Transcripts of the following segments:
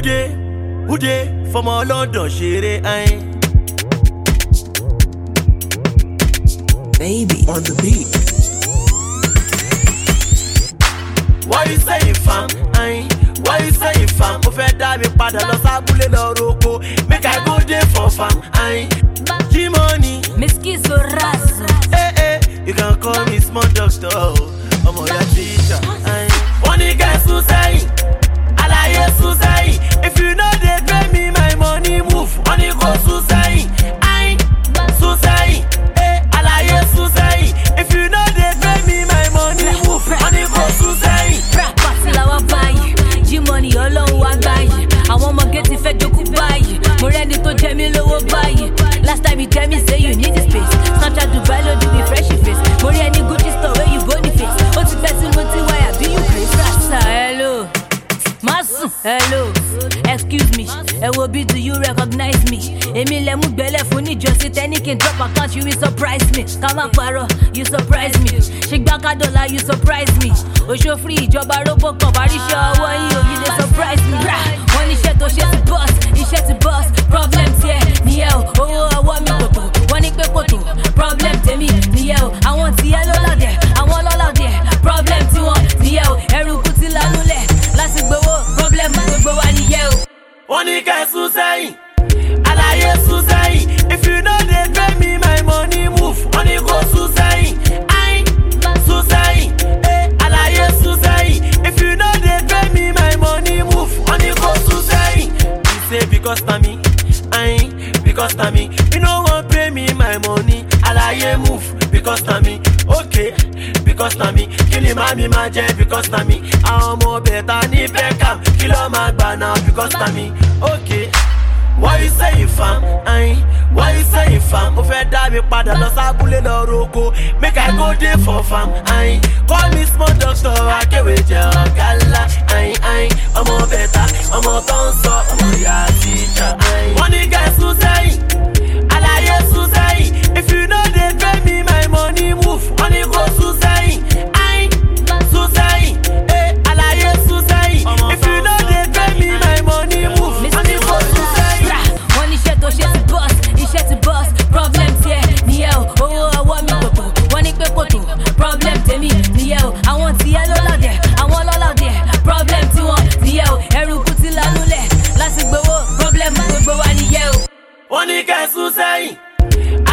Wúde wúde fọmọ London ṣeré ayin. Eh? Baby on the beat. Why you say fam? Ayin. Why you say fam? Mo fẹ́ dá mi padà lọ sábúlé lọ roko. Make I go dey for farm. Ayin. Eh? G-Money. Meskizo Sùn hello. Excuse me, wo do you recognize me? Èmi lẹ mú gbẹ́lẹ̀ fún níjọ́sí tẹ́nìkì drop account you will surprise me. Ká má parọ́, you surprise me. Ṣé gbàkádọ́là you surprise me? Òṣòfin ìjọba Robocop àríṣẹ́ ọwọ́ yìí ò you dey surprise me. Wọ́n ní iṣẹ́ tó ṣe ti boss, iṣẹ́ ti boss, problem tiẹ̀ ní kẹ́ sún sẹ́yìn àlàyé sún if you no dey pay me my money move. Wọ́n ní kò sún sẹ́yìn ayin sún sẹ́yìn eh àlàyé if you no dey pay me my money move. Wọ́n ní kò sún sẹ́yìn. say because na me. Ayin because na me. You no wan pay me my money. Àlàyé move. Because na me. Okay because na me. Kí ni màmí máa jẹ because na me. Àwọn ọmọ bẹ̀ta ní beckham kí ló máa gbà náà because na me. You say fam ayin why you say fam mo fẹ́ dá mi padà lọ sábúlé lọ roko. Make i go dey for ayin call me small doctor akéwì jẹ ọ̀gá ńlá ọmọ bẹ̀ta ọmọ tó ń sọ sún sẹ́yìn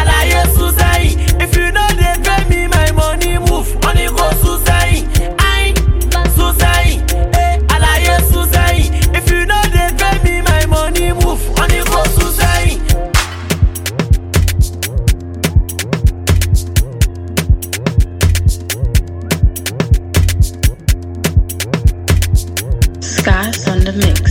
àlàyé sún sẹ́yìn if you no dey pay me my money move eh àlàyé sún if you me my money move wọ́n ní kò sún sẹ́yìn. On the mix.